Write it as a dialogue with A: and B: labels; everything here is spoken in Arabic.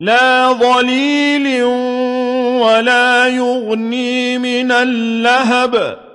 A: لَّا ظَلِيلٍ وَلَا يُغْنِي مِنَ اللَّهَبِ.